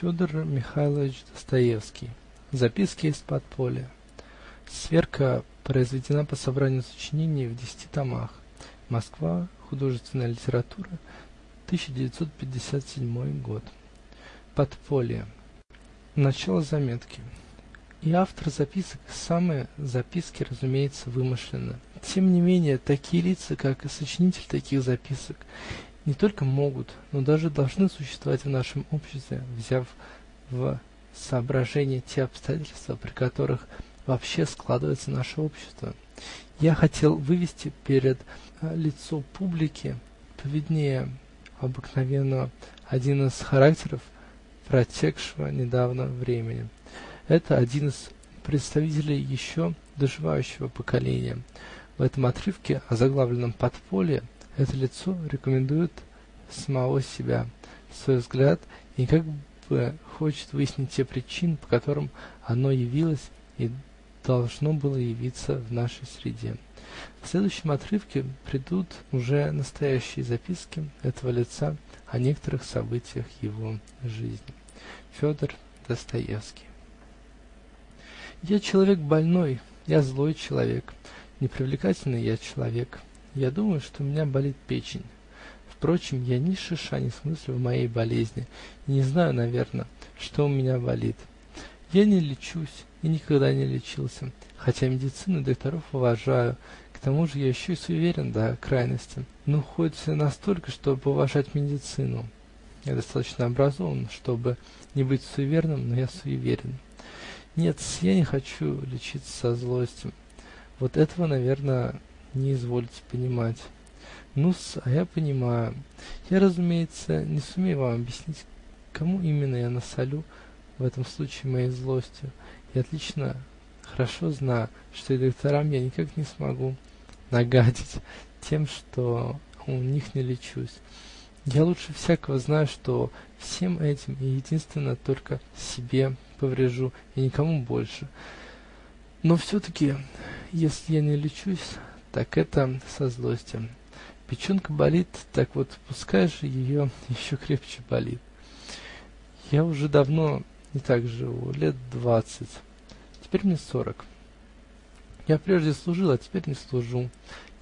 Федор Михайлович Достоевский. Записки из подполья. Сверка произведена по собранию сочинений в десяти томах. Москва. Художественная литература. 1957 год. Подполье. Начало заметки. И автор записок, самые записки, разумеется, вымышлены. Тем не менее, такие лица, как и сочинитель таких записок, не только могут, но даже должны существовать в нашем обществе, взяв в соображение те обстоятельства, при которых вообще складывается наше общество. Я хотел вывести перед лицо публики повиднее обыкновенного один из характеров протекшего недавно времени. Это один из представителей еще доживающего поколения. В этом отрывке, озаглавленном "Подполье", это лицо рекомендует самого себя, свой взгляд и как бы хочет выяснить те причины, по которым оно явилось и должно было явиться в нашей среде. В следующем отрывке придут уже настоящие записки этого лица о некоторых событиях его жизни. Федор Достоевский. Я человек больной, я злой человек, непривлекательный я человек. Я думаю, что у меня болит печень. Впрочем, я ни шиша не смыслю в моей болезни и не знаю, наверно, что у меня болит. Я не лечусь и никогда не лечился, хотя медицину докторов уважаю, к тому же я еще и суеверен до крайности, ну, хоть настолько, чтобы уважать медицину. Я достаточно образован, чтобы не быть суеверным, но я суеверен. Нет, я не хочу лечиться со злостью. Вот этого, наверно, не изволите понимать. Ну-с, а я понимаю. Я, разумеется, не сумею вам объяснить, кому именно я насолю в этом случае моей злостью, и отлично хорошо знаю, что и докторам я никак не смогу нагадить тем, что у них не лечусь. Я лучше всякого знаю, что всем этим и единственно только себе поврежу и никому больше. Но все-таки, если я не лечусь, так это со злости. Печенка болит, так вот пускай же ее еще крепче болит. Я уже давно не так живу, лет двадцать, теперь мне сорок. Я прежде служил, а теперь не служу.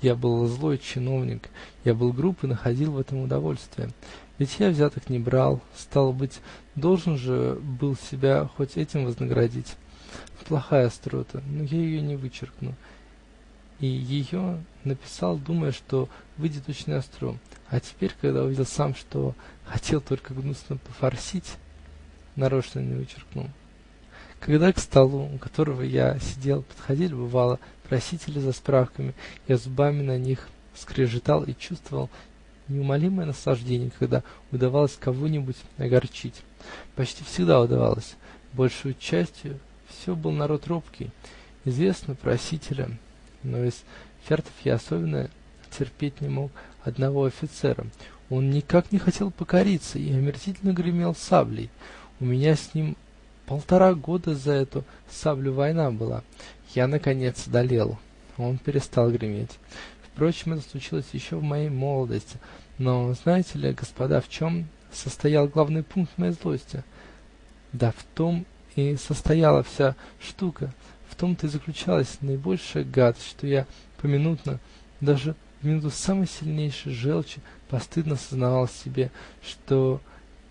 Я был злой чиновник, я был груб и находил в этом удовольствие. Ведь я взяток не брал, стало быть, должен же был себя хоть этим вознаградить. Плохая острота, но я ее не вычеркну. И ее написал, думая, что выйдет очень остро. А теперь, когда увидел сам, что хотел только гнусно пофорсить, нарочно не вычеркнул. Когда к столу, у которого я сидел, подходили, бывало, просители за справками, я зубами на них скрежетал и чувствовал неумолимое наслаждение, когда удавалось кого-нибудь огорчить. Почти всегда удавалось. Большую частью все был народ робкий, известно просителя, но из фертов я особенно терпеть не мог одного офицера. Он никак не хотел покориться и омерзительно гремел саблей. У меня с ним полтора года за эту саблю война была. Я, наконец, одолел. Он перестал греметь. Впрочем, это случилось еще в моей молодости. Но знаете ли, господа, в чем состоял главный пункт моей злости? Да в том и состояла вся штука, в том-то и заключалась наибольшая гадость, что я поминутно, даже в минуту самой сильнейшей желчи, постыдно сознавал себе, что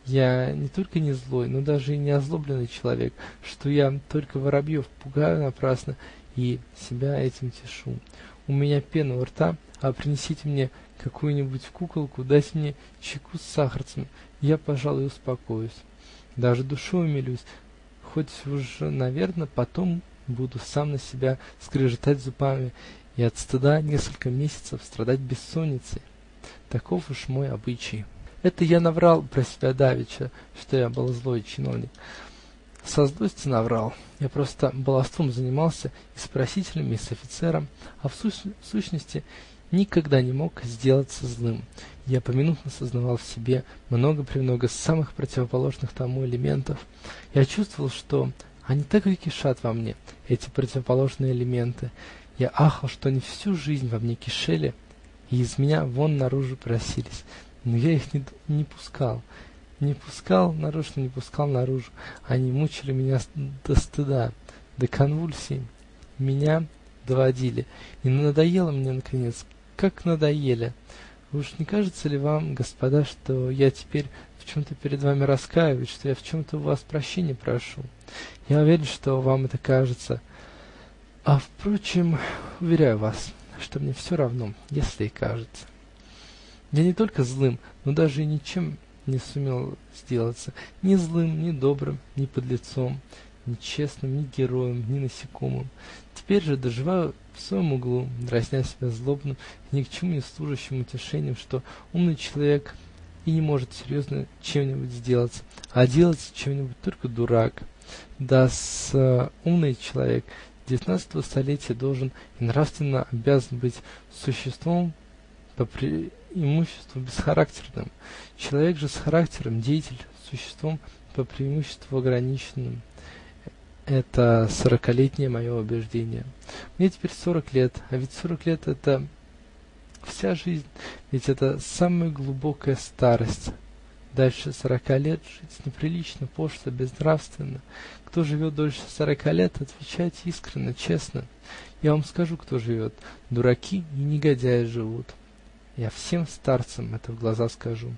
я не только не злой, но даже и не озлобленный человек, что я только воробьев пугаю напрасно и себя этим тешу. У меня пена у рта, а принесите мне какую-нибудь куколку, дайте мне чайку с сахарцем, я, пожалуй, успокоюсь. Даже душой умилюсь, хоть уж, наверно, потом буду сам на себя скрежетать зубами и от стыда несколько месяцев страдать бессонницей. Таков уж мой обычай. Это я наврал про себя давеча, что я был злой чиновник. Со злости наврал. Я просто баловством занимался и с просителями, и с офицером, а в сущности никогда не мог сделаться злым. Я поминутно сознавал в себе много-премного самых противоположных тому элементов. Я чувствовал, что они так и кишат во мне, эти противоположные элементы. Я ахал, что они всю жизнь во мне кишели и из меня вон наружу просились, но я их не, пускал не пускал, нарочно не пускал наружу, они мучили меня до стыда, до конвульсий меня доводили, и надоело мне наконец, как надоели. Уж не кажется ли вам, господа, что я теперь в чем-то перед вами раскаиваюсь, что я в чем-то у вас прощения прошу? Я уверен, что вам это кажется. А впрочем, уверяю вас, что мне все равно, если и кажется. Я не только злым, но даже и ничем не сумел сделаться: ни злым, ни добрым, ни подлецом, ни честным, ни героем, ни насекомым. Теперь же доживаю в своем углу, дразня себя злобным и ни к чему не служащим утешением, что умный человек и не может серьезно чем-нибудь сделаться, а делается чем-нибудь только дурак. Да-с, э, умный человек девятнадцатого столетия должен и нравственно обязан быть существом по преимуществу бесхарактерным, человек же с характером, деятель, существом по преимуществу ограниченным. Это сорокалетнее мое убеждение. Мне теперь сорок лет, а ведь сорок лет это вся жизнь, ведь это самая глубокая старость. Дальше сорока лет жить неприлично, пошло, безнравственно. Кто живет дольше сорока лет, отвечайте искренно, честно. Я вам скажу, кто живет: дураки и негодяи живут. Я всем старцам это в глаза скажу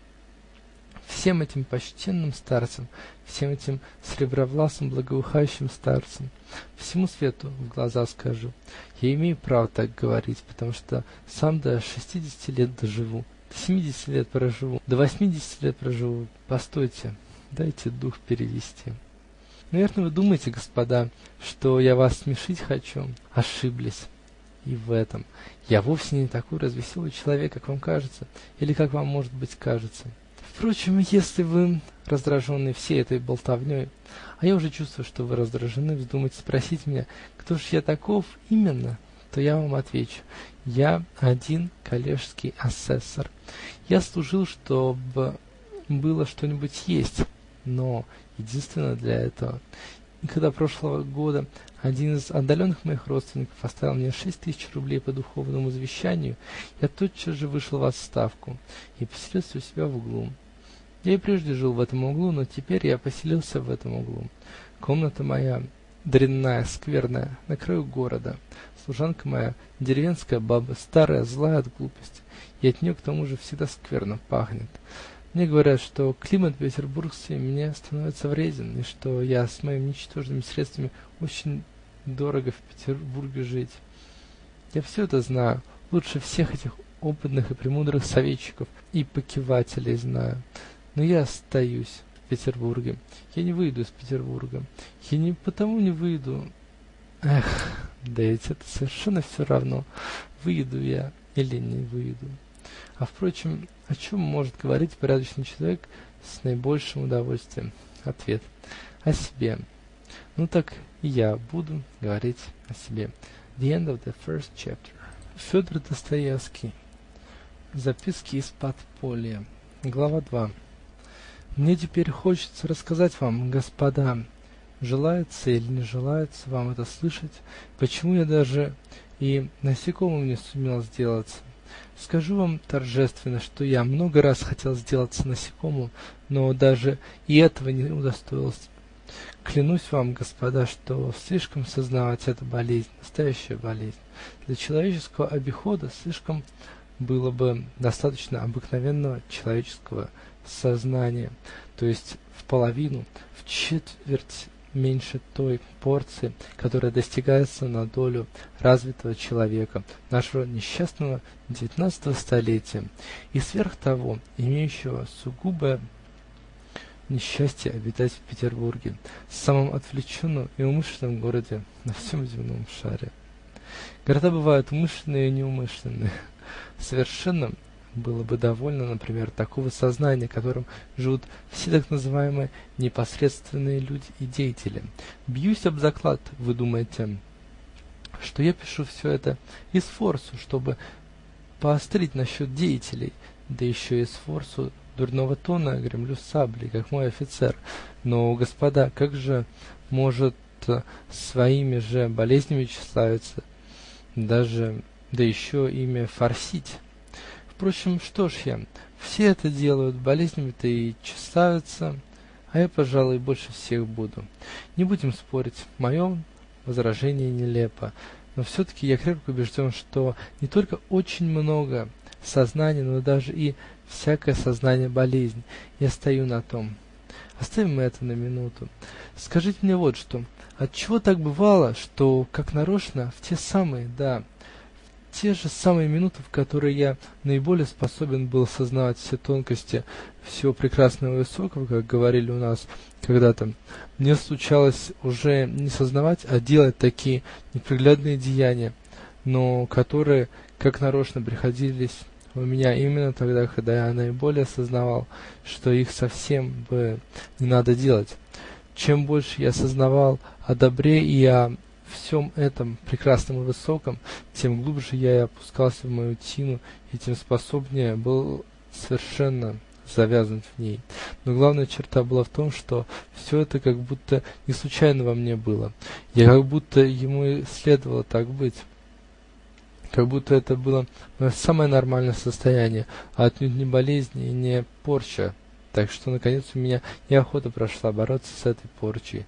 всем этим почтенным старцам, всем этим сребровласым благоухающим старцам, всему свету в глаза скажу: я имею право так говорить, потому что сам до шестидесяти лет доживу, до семидесяти лет проживу, до восьмидесяти лет проживу. Постойте, дайте дух перевести. Наверное, вы думаете, господа, что я вас смешить хочу. Ошиблись и в этом. Я вовсе не такой развеселый человек, как вам кажется, или как вам, может быть, кажется. Впрочем, если вы раздраженный всей этой болтовней, а я уже чувствую, что вы раздражены, вздумаете спросить меня, кто ж я таков именно, то я вам отвечу: я один коллежский асессор. Я служил, чтобы было что-нибудь есть, но единственно для этого. И когда прошлого года один из отдаленных моих родственников оставил мне шесть тысяч рублей по духовному завещанию, я тотчас же вышел в отставку и поселился у себя в углу. Я и прежде жил в этом углу, но теперь я поселился в этом углу. Комната моя дрянная, скверная, на краю города. Служанка моя деревенская баба, старая, злая от глупости, и от нее к тому же всегда скверно пахнет. Мне говорят, что климат петербургский мне становится вреден, и что я с моими ничтожными средствами очень дорого в Петербурге жить. Я все это знаю, лучше всех этих опытных и премудрых советчиков и покивателей знаю. Но я остаюсь в Петербурге. Я не выеду из Петербурга. Я не потому не выеду. Эх, да ведь это совершенно все равно, выеду я или не выеду. А впрочем, о чем может говорить порядочный человек с наибольшим удовольствием? Ответ: о себе. Ну так я буду говорить о себе. The end of the first chapter. Федор Достоевский. Записки из подполья. Глава 2. Мне теперь хочется рассказать вам, господа, желается или не желается вам это слышать, почему я даже и насекомым не сумел сделаться. Скажу вам торжественно, что я много раз хотел сделаться насекомым, но даже и этого не удостоился. Клянусь вам, господа, что слишком сознавать это болезнь, настоящая болезнь. Для человеческого обихода слишком было бы достаточно обыкновенного человеческого сознания, то есть в половину, в четверть меньше той порции, которая достигается на долю развитого человека, нашего несчастного девятнадцатого столетия, и сверх того имеющего сугубое несчастье обитать в Петербурге, самом отвлеченном и умышленном городе на всем земном шаре. Города бывают умышленные и неумышленные. Совершенно было бы довольно, например, такого сознания, которым живут все так называемые непосредственные люди и деятели. Бьюсь об заклад, вы думаете, что я пишу все это из форсу, чтобы поострить насчет деятелей, да еще из форсу дурного тона гремлю саблей, как мой офицер. Но, господа, как же может своими же болезнями тщеславиться, даже да еще ими форсить? Впрочем, что ж я: все это делают, болезнями-то и тщеславятся, а я, пожалуй, больше всех буду. Не будем спорить, мое возражение нелепо, но все-таки я крепко убежден, что не только очень много сознания, но даже и всякое сознание болезнь. Я стою на том. Оставим это на минуту. Скажите мне вот что: отчего так бывало, что, как нарочно, в те самые, да, те же самые минуты, в которые я наиболее способен был сознавать все тонкости всего прекрасного и высокого, как говорили у нас когда-то, мне случалось уже не сознавать, а делать такие неприглядные деяния, но которые, как нарочно, приходились у меня именно тогда, когда я наиболее осознавал, что их совсем бы не надо делать. Чем больше я сознавал о добре и о всем этом прекрасном и высоком, тем глубже я и опускался в мою тину, и тем способнее был совершенно завязнуть в ней. Но главная черта была в том, что все это как будто не случайно во мне было. Я как будто ему и следовало так быть как будто это было мое самое нормальное состояние, а отнюдь не болезнь и не порча, так что, наконец, у меня неохота прошла бороться с этой порчей.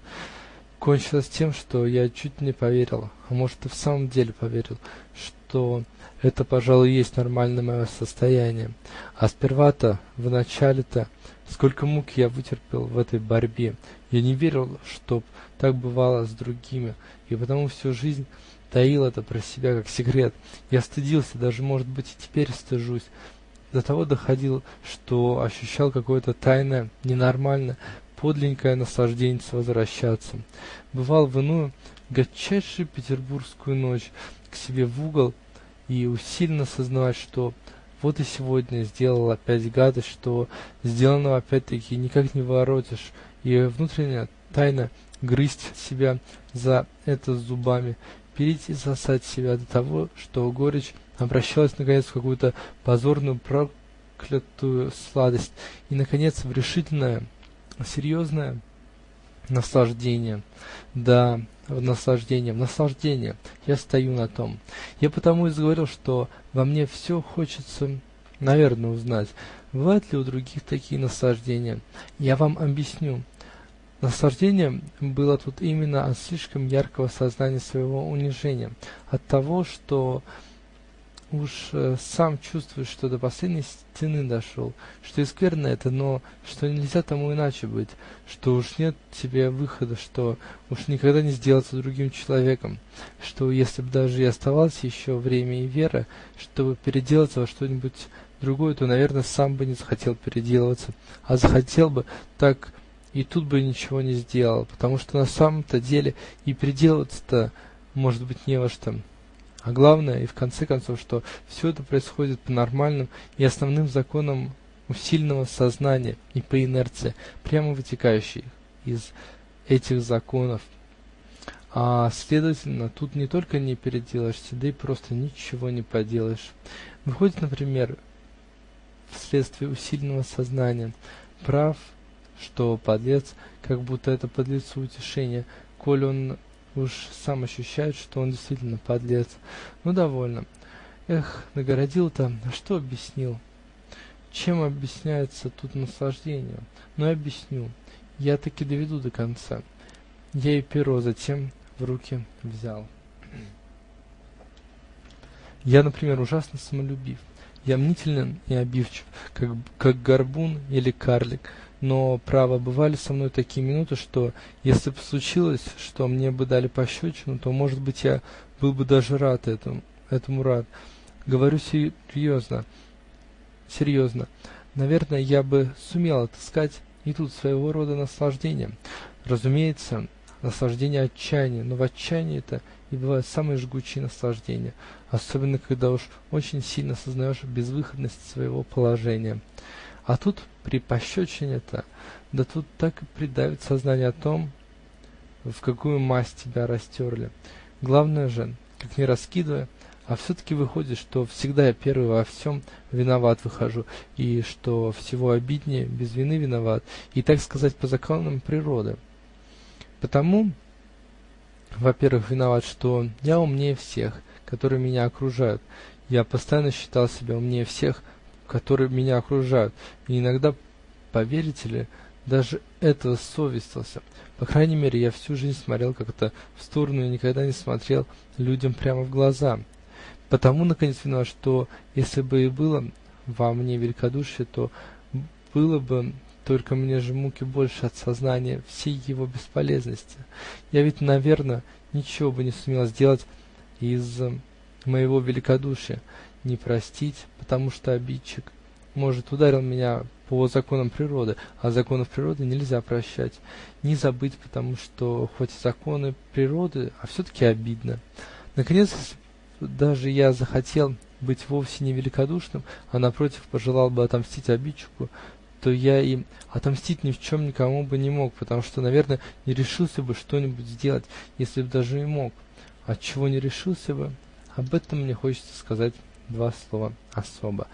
Кончилось тем, что я чуть не поверил, а может и в самом деле поверил, что это, пожалуй, есть нормальное мое состояние. А сперва-то, в начале-то, сколько мук я вытерпел в этой борьбе. Я не верил, чтоб так бывало с другими, и потому всю жизнь таил это про себя как секрет. Я стыдился, даже, может быть, и теперь стыжусь. До того доходил, что ощущал какое-то тайное, ненормальное, подленькое наслаждение возвращаться. Бывал в иную, гадчайшую петербургскую ночь к себе в угол и усиленно сознавать, что вот и сегодня сделал опять гадость, что сделанного опять-таки никак не воротишь, и внутренне, тайно грызть себя за это зубами, перейти сосать себя до того, что горечь обращалась наконец в какую-то позорную проклятую сладость и, наконец, в решительное, серьезное наслаждение. Да, в наслаждение, в наслаждение. Я стою на том. Я потому и заговорил, что во мне все хочется, наверное, узнать, бывают ли у других такие наслаждения. Я вам объясню. Наслаждение было тут именно от слишком яркого сознания своего унижения, от того, что уж э, сам чувствуешь, что до последней стены дошел, что и скверно это, но что нельзя тому иначе быть, что уж нет тебе выхода, что уж никогда не сделаться другим человеком, что если бы даже и оставалось еще время и вера, чтобы переделаться во что-нибудь другое, то, наверное, сам бы не захотел переделываться, а захотел бы так и тут бы ничего не сделал, потому что на самом-то деле и приделываться-то, может быть, не во что. А главное, и в конце концов, что все это происходит по нормальным и основным законам усиленного сознания и по инерции, прямо вытекающей из этих законов. А следовательно, тут не только не переделаешься, да и просто ничего не поделаешь. Выходит, например, вследствие усиленного сознания, прав что подлец, как будто это подлецу утешение, коль он уж сам ощущает, что он действительно подлец. Ну, довольно. Эх, нагородил-то, а что объяснил? Чем объясняется тут наслаждение? Ну, я объясню. Я таки доведу до конца. Я и перо затем в руки взял. Я, например, ужасно самолюбив. Я мнителен и обидчив, как, как горбун или карлик но, право, бывали со мной такие минуты, что, если бы случилось, что мне бы дали пощечину, то, может быть, я был бы даже рад этому, этому рад. Говорю серьезно, серьезно. Наверное, я бы сумел отыскать и тут своего рода наслаждение. Разумеется, наслаждение отчаяния, но в отчаянии-то и бывают самые жгучие наслаждения, особенно когда уж очень сильно сознаешь безвыходность своего положения. А тут при пощечине-то, да тут так и придавит сознание о том, в какую масть тебя растерли. Главное же, как ни раскидывая, а все-таки выходит, что всегда я первый во всем виноват выхожу, и что всего обиднее без вины виноват, и, так сказать, по законам природы. Потому, во-первых, виноват, что я умнее всех, которые меня окружают. Я постоянно считал себя умнее всех, которые меня окружают, и иногда, поверите ли, даже этого совестился: по крайней мере я всю жизнь смотрел как-то в сторону и никогда не смотрел людям прямо в глаза. Потому, наконец, виноват, что если бы и было во мне великодушие, то было бы только мне же муки больше от сознания всей его бесполезности. Я ведь, наверно, ничего бы не сумел сделать из моего великодушия: не простить, потому что обидчик, может, ударил меня по законам природы, а законов природы нельзя прощать; не забыть, потому что хоть и законы природы, а все-таки обидно. Наконец, даже я захотел быть вовсе не великодушным, а напротив пожелал бы отомстить обидчику, то я и отомстить ни в чем никому бы не мог, потому что, наверно, не решился бы что-нибудь сделать, если б даже и мог. Отчего не решился бы? об этом мне хочется сказать два слова особо.